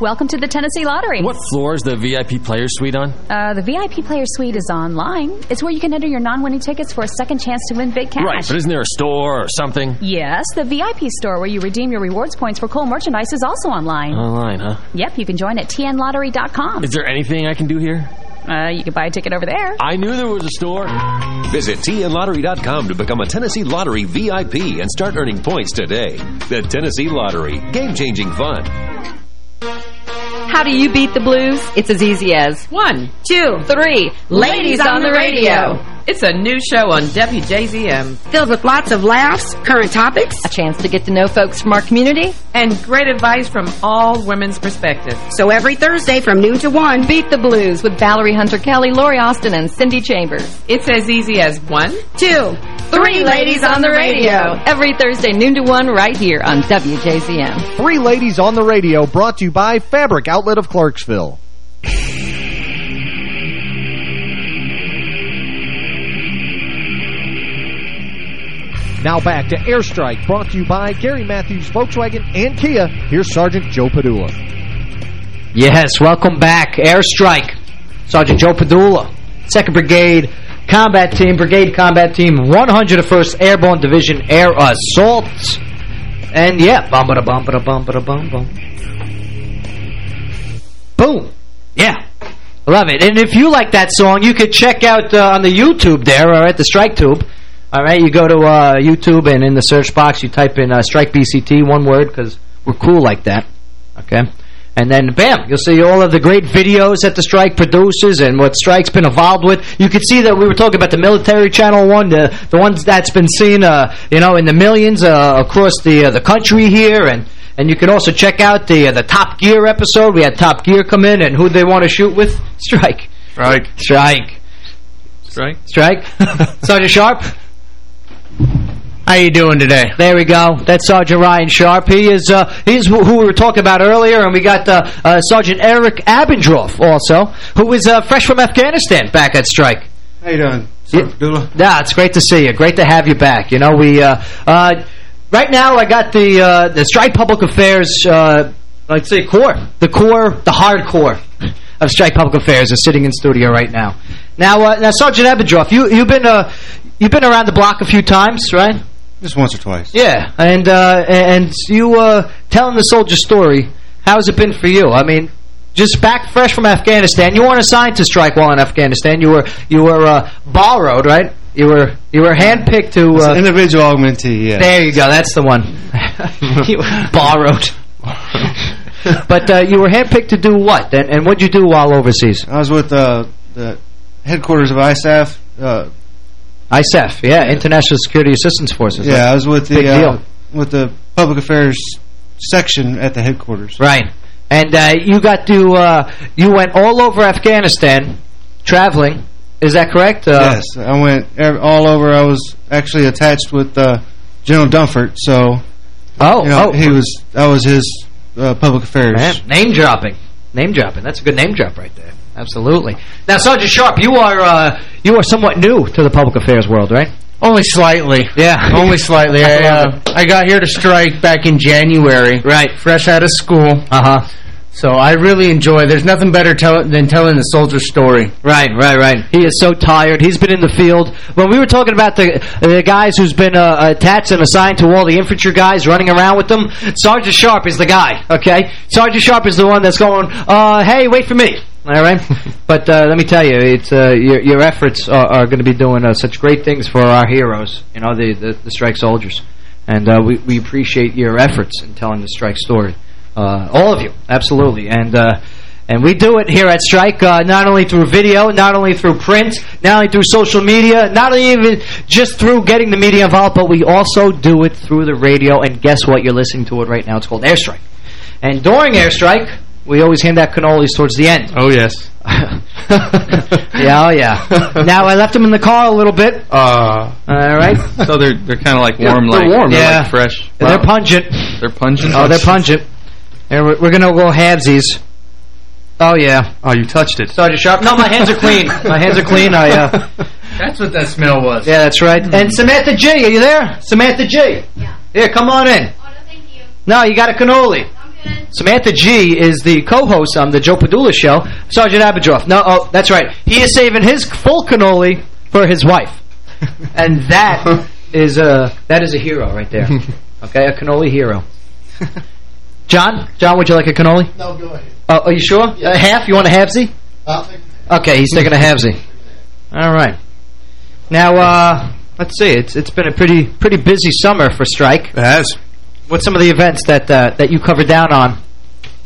Welcome to the Tennessee Lottery. What floor is the VIP Player Suite on? Uh, the VIP Player Suite is online. It's where you can enter your non-winning tickets for a second chance to win big cash. Right, but isn't there a store or something? Yes, the VIP store where you redeem your rewards points for cool merchandise is also online. Online, huh? Yep, you can join at tnlottery.com. Is there anything I can do here? Uh, you can buy a ticket over there. I knew there was a store. Visit tnlottery.com to become a Tennessee Lottery VIP and start earning points today. The Tennessee Lottery. Game-changing fun. How do you beat the blues? It's as easy as one, two, three. Ladies, on, the radio. It's a new show on WJZM. Filled with lots of laughs, current topics, a chance to get to know folks from our community, and great advice from all women's perspectives. So every Thursday from noon to 1, Beat the Blues with Valerie Hunter-Kelly, Lori Austin, and Cindy Chambers. It's as easy as one, two, three ladies on the radio. Every Thursday, noon to 1, right here on WJZM. Three Ladies on the Radio, brought to you by Fabric Outlet of Clarksville. Now back to Airstrike, brought to you by Gary Matthews Volkswagen and Kia. Here's Sergeant Joe Padula. Yes, welcome back. Airstrike. Sergeant Joe Padula, 2nd Brigade Combat Team, Brigade Combat Team, 101st Airborne Division Air Assault. And yeah, bum ba bum ba bum ba bum bum. Boom. Yeah. Love it. And if you like that song, you could check out uh, on the YouTube there, or at the Strike Tube. All right, you go to uh, YouTube, and in the search box, you type in uh, Strike BCT, one word, because we're cool like that. Okay? And then, bam, you'll see all of the great videos that the Strike produces and what Strike's been involved with. You can see that we were talking about the military channel one, the the ones that's been seen, uh, you know, in the millions uh, across the uh, the country here, and and you can also check out the uh, the Top Gear episode. We had Top Gear come in, and who they want to shoot with? Strike. Strike. Strike. Strike. Strike. Sergeant Sharp. How you doing today? There we go. That's Sergeant Ryan Sharp. He is uh, he's who, who we were talking about earlier, and we got uh, uh, Sergeant Eric Abendroff also, who is uh, fresh from Afghanistan back at Strike. How you doing, Yeah, yeah, it's great to see you. Great to have you back. You know, we uh, uh, right now I got the uh, the Strike Public Affairs, uh, let's say core, the core, the hardcore of Strike Public Affairs is sitting in studio right now. Now, uh, now Sergeant Abendroff, you you've been uh, you've been around the block a few times, right? Just once or twice. Yeah, and uh, and you uh, telling the soldier story. How's it been for you? I mean, just back fresh from Afghanistan. You weren't assigned to strike while in Afghanistan. You were you were uh, borrowed, right? You were you were handpicked to uh, individual augmentee, yeah. There you go. That's the one. you borrowed. but uh, you were handpicked to do what? And, and what'd you do while overseas? I was with uh, the headquarters of ISAF. ISAF, yeah, International Security Assistance Forces. yeah, I was with the uh, with the public affairs section at the headquarters. Right. And uh, you got to, uh, you went all over Afghanistan traveling. Is that correct? Uh, yes, I went all over. I was actually attached with uh, General Dunford, so Oh, you know, oh. he was. I was his uh, public affairs. Man, name dropping. Name dropping. That's a good name drop right there. Absolutely. Now, Sergeant Sharp, you are uh, you are somewhat new to the public affairs world, right? Only slightly. Yeah. Only slightly. I, uh, I got here to strike back in January. Right. Fresh out of school. Uh-huh. So I really enjoy There's nothing better tell than telling the soldier's story. Right, right, right. He is so tired. He's been in the field. When we were talking about the the guys who's been uh, attached and assigned to all the infantry guys running around with them, Sergeant Sharp is the guy, okay? Sergeant Sharp is the one that's going, uh, hey, wait for me. All right? but uh, let me tell you, it's uh, your, your efforts are, are going to be doing uh, such great things for our heroes, you know, the, the, the strike soldiers. And uh, we, we appreciate your efforts in telling the strike story. Uh, all of you, absolutely. And uh, and we do it here at Strike, uh, not only through video, not only through print, not only through social media, not even just through getting the media involved, but we also do it through the radio. And guess what? You're listening to it right now. It's called Airstrike. And during Airstrike, we always hand out cannolis towards the end. Oh, yes. yeah, oh, yeah. now, I left them in the car a little bit. Uh, All right. So they're they're kind of like Yeah, warm, they're like warm. They're Yeah. like fresh. They're pungent. They're pungent. Oh, they're pungent. And we're, we're going to go halvesies. Oh, yeah. Oh, you touched it. Sergeant Sharp. No, my hands are clean. My hands are clean. I, uh, That's what that smell was. yeah, that's right. And Samantha G, are you there? Samantha G. Yeah. Here, come on in. Oh, no, thank you. No, you got a cannoli. Samantha G is the co-host on the Joe Padula show. Sergeant Abendroff. No, oh, that's right. He is saving his full cannoli for his wife. and that is a, that is a hero right there. Okay, a cannoli hero. John? John, would you like a cannoli? No, go ahead. Oh, are you sure? A half? You want a halvesy? I'll Okay, he's taking a halvesy. All right. Now, uh, let's see. It's it's been a pretty pretty busy summer for Strike. It has. What's some of the events that uh, that you covered down on,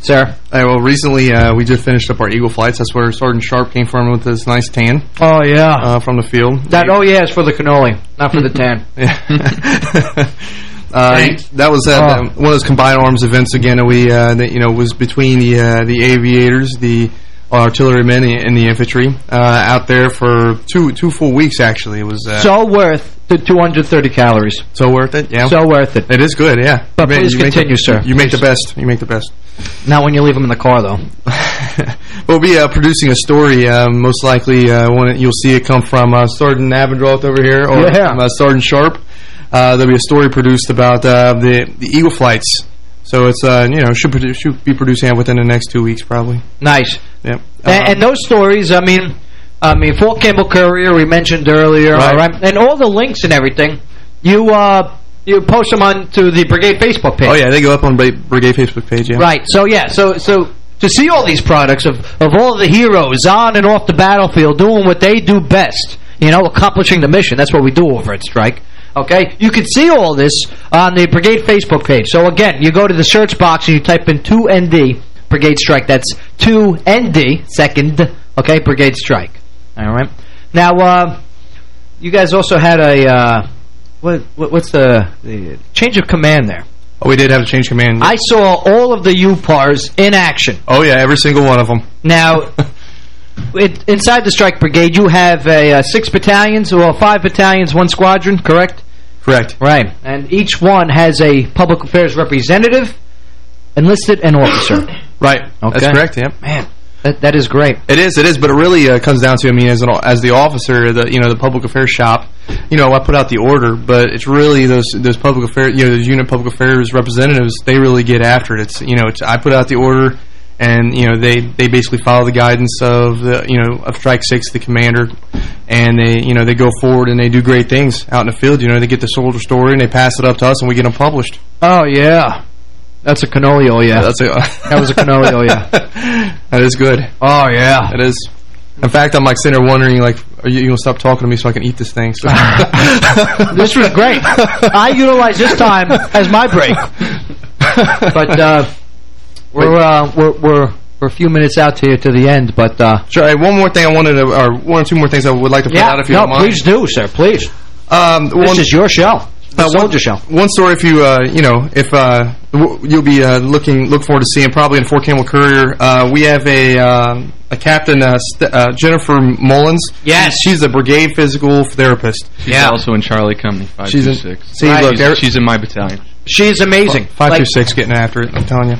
sir? Hey, well, recently uh, we just finished up our Eagle flights. That's where Sergeant Sharp came from with this nice tan. Oh yeah, uh, from the field. That oh yeah, it's for the cannoli, not for the tan. Uh, that was at Oh. um, one of those combined arms events again. That we uh, that you know was between the uh, the aviators, the artillerymen, and the infantry uh, out there for two two full weeks. Actually, it was uh, so worth the 230 calories. so worth it. Yeah, So worth it. It is good. Yeah, But You please make continue, the, sir. You make the best. You make the best. Not when you leave them in the car, though. We'll be uh, producing a story. Uh, most likely, uh, when you'll see it come from uh, Sergeant Abendroff over here, or Yeah. from, uh, Sergeant Sharp. Uh, there'll be a story produced about uh, the the Eagle flights. So it's uh, you know should should be producing it within the next two weeks probably. Nice. Yep. and, and those stories, I mean, I mean, Fort Campbell Courier we mentioned earlier, Right. all right, and all the links and everything. You uh, you post them on to the Brigade Facebook page. Oh yeah, they go up on Brigade Facebook page. Yeah. Right. So yeah. So so to see all these products of of all the heroes on and off the battlefield doing what they do best, you know, accomplishing the mission. That's what we do over at Strike. Okay, you can see all this on the Brigade Facebook page. So again, you go to the search box and you type in 2ND Brigade Strike. That's 2ND, second, okay, Brigade Strike. All right. Now, uh, you guys also had a, uh, what, what what's the, the change of command there? Oh, we did have a change of command. I saw all of the UPARs in action. Oh yeah, every single one of them. Now, it, inside the strike brigade, you have a uh, six battalions, or five battalions, one squadron, correct? Correct. Right. And each one has a public affairs representative, enlisted, and officer. Right. Okay. That's correct. Yep. Man, that that is great. It is, it is, but it really uh, comes down to, I mean, as an as the officer, the you know the public affairs shop, you know, I put out the order, but it's really those those public affairs, you know, those unit public affairs representatives, they really get after it. It's you know, it's I put out the order, and you know they they basically follow the guidance of the you know of Strike Six, the commander, and they you know they go forward and they do great things out in the field. You know, they get the soldier story and they pass it up to us, and we get them published. Oh, yeah. That's a cannoli, yeah. That's a that was a cannoli, yeah. that is good. Oh, yeah. It is. In fact, I'm like sitting there wondering, like, are you, you gonna stop talking to me so I can eat this thing? So. this was great. I utilized this time as my break. But uh, we're, uh, we're we're we're a few minutes out to to the end. But uh, sure. Hey, one more thing I wanted to, or one or two more things I would like to point yeah, out if you no, don't mind. please do, sir. Please. Um, this is your show. The Uh, Soldier one, Show. One story, if you uh, you know, if uh, w you'll be uh, looking look forward to seeing probably in Fort Campbell Courier. Uh, we have a um, a captain, uh, St uh, Jennifer Mullins. Yes, she's a brigade physical therapist. She's also in Charlie Company, 526. She's in- see, Right. look, she's, she's in my battalion. She's amazing. Five Like- through six, getting after it. I'm telling you.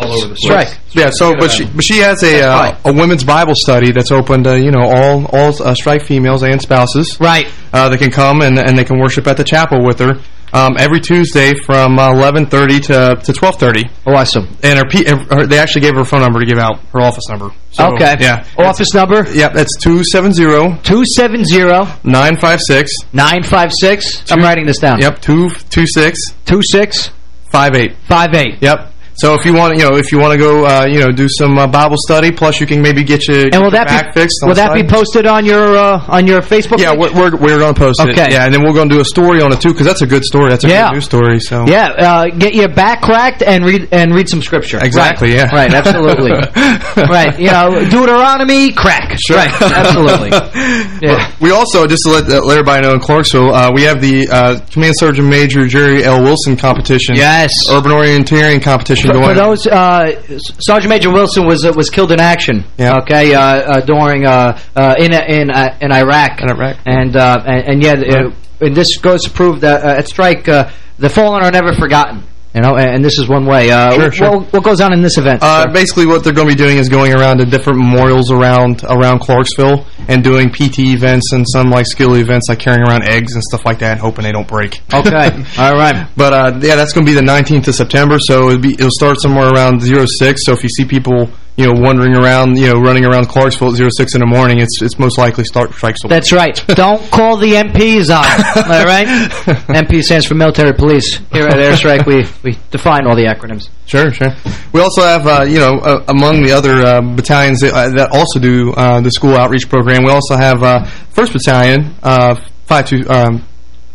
All over the That's right. Yeah. So, but she, but she has a uh, a women's Bible study that's open to you know all all uh, strike females and spouses. Right. Uh, they can come and and they can worship at the chapel with her. Um, every Tuesday from uh, 11:30 to to 12:30. Awesome. And her, P her, they actually gave her a phone number to give out her office number. So, Okay. Yeah. Office number? Yep. That's 270 270 956 956. I'm writing this down. Yep. 226 26 58 58. Yep. So if you want, you know, if you want to go, uh, you know, do some uh, Bible study, plus you can maybe get your, And will your that back be fixed. will that be posted on your uh, on your Facebook? Yeah, page? we're we're, going to post it. Okay. Yeah, and then we're going to do a story on it too because that's a good story. That's a Yeah. good news story. So Yeah, uh, get your back cracked and read and read some scripture. Exactly, Right. yeah. Right, absolutely. right, you know, Deuteronomy, crack. Sure. Right, absolutely. Yeah. We also, just to let, uh, let everybody know in Clarksville, uh, we have the uh, Command Sergeant Major Jerry L. Wilson competition. Yes. Urban Orienteering competition For, those, uh, Sergeant Major Wilson was uh, was killed in action. Yeah. Okay, uh, uh, during uh, uh, in in uh, in Iraq. In Iraq. And uh, and, and yeah, uh, and this goes to prove that uh, at strike, uh, the fallen are never forgotten. You know, and, this is one way. Uh, Sure, sure. What, what goes on in this event? Uh, basically, what they're going to be doing is going around to different memorials around around Clarksville and doing PT events and some like skill events, like carrying around eggs and stuff like that, and hoping they don't break. Okay, all right. But uh, yeah, that's going to be the 19th of September, so it'll, be, it'll start somewhere around 06. So if you see people, you know, wandering around, you know, running around Clarksville at 06 in the morning, it's it's most likely start strikes. That's right. Don't call the MPs on. all right. MP stands for military police. Here at Airstrike, we we define all the acronyms. Sure, sure. We also have, uh, you know, uh, among the other uh, battalions that, uh, that also do uh, the school outreach program, we also have uh, 1st Battalion, uh, 52, um,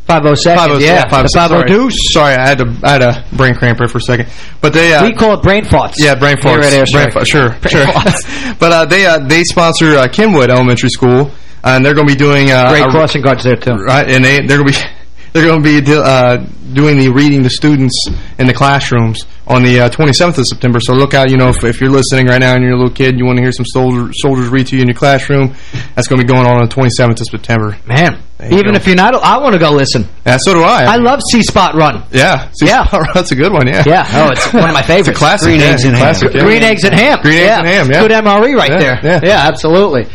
507, 506, yeah, oh five the sorry. 502. Sorry, I had to I had a brain cramp for a second. But they uh, we call it brain farts. yeah, brain farts. Airstrike. Brain sure, Brain sure. farts. but uh, they uh, they sponsor uh, Kenwood Elementary School, and they're going to be doing uh, Great crossing guards there too. right, and they they're going to be they're going to be uh, doing the reading to students in the classrooms on the uh, 27th of September. So look out, you know, if, if you're listening right now and you're a little kid, you want to hear some soldier, soldiers read to you in your classroom, that's going to be going on on the 27th of September. Man, even go. if you're not, I want to go listen. Yeah, so do I. I love See Spot Run. yeah, see, Yeah. that's a good one. Yeah, Yeah, oh, it's one of my favorites. It's a classic. Green yeah, eggs and classic, ham. yeah. Green eggs and ham. Green eggs and ham. Yeah, Good MRE right Yeah, there. yeah. absolutely.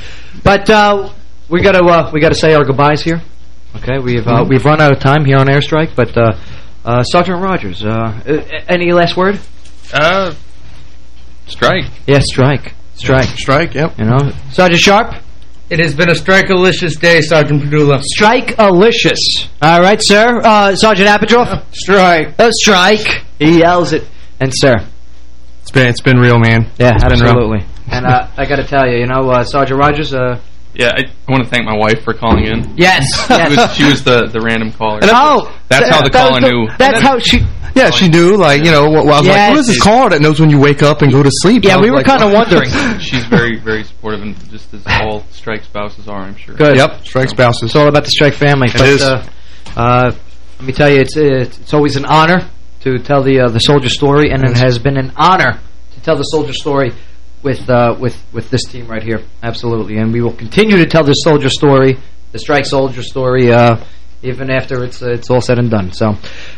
But uh, we got to uh, we got to say our goodbyes here. Okay, we've uh, we've run out of time here on Airstrike. But uh, uh, Sergeant Rogers, uh, uh, any last word? Uh, strike. Yes, strike, strike, strike. Yep. You know, Sergeant Sharp. It has been a strike-alicious day, Sergeant Padula. Strike-alicious. All right, sir. Uh, Sergeant Abendroff. Strike. Uh, strike. He yells it. And sir. It's been it's been real, man. Yeah, It's been real. absolutely. and uh, I got to tell you, you know, uh, Sergeant Rogers. Uh, Yeah, I, I want to thank my wife for calling in. Yes, She yes. was, she was the, the random caller. oh, That's how the that caller the- knew. That's how she. Yeah, she do. Like, you know, well, I was like, Yes. what is this caller that knows when you wake up and go to sleep? Yeah, we were like, kind of what? wondering. She's very, very supportive, and just as all strike spouses are, I'm sure. Good. Yep, strike spouses. It's all about the strike family. It but, is. Uh, uh, let me tell you, it's it's, it's always an honor to tell the uh, the soldier story, and it has been an honor to tell the soldier story with uh, with with this team right here. Absolutely, and we will continue to tell the soldier story, the strike soldier story. Uh, even after it's uh, it's all said and done. So,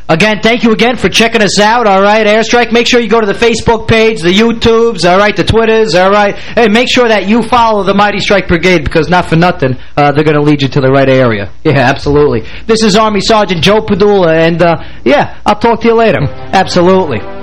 again, thank you again for checking us out. All right, Airstrike. Make sure you go to the Facebook page, the YouTubes, all right, the Twitters, all right. Hey, make sure that you follow the Mighty Strike Brigade because not for nothing, uh, they're going to lead you to the right area. Yeah, absolutely. This is Army Sergeant Joe Padula, and uh, yeah, I'll talk to you later. Absolutely.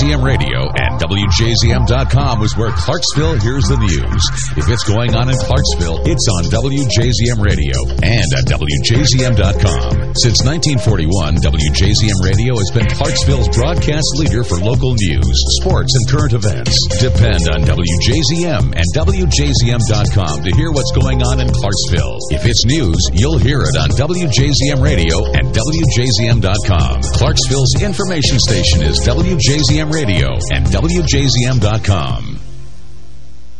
WJZM Radio and WJZM.com is where Clarksville hears the news. If it's going on in Clarksville, it's on WJZM Radio and at WJZM.com. Since 1941, WJZM Radio has been Clarksville's broadcast leader for local news, sports, and current events. Depend on WJZM and WJZM.com to hear what's going on in Clarksville. If it's news, you'll hear it on WJZM Radio and WJZM.com. Clarksville's information station is WJZM Radio and WJZM.com.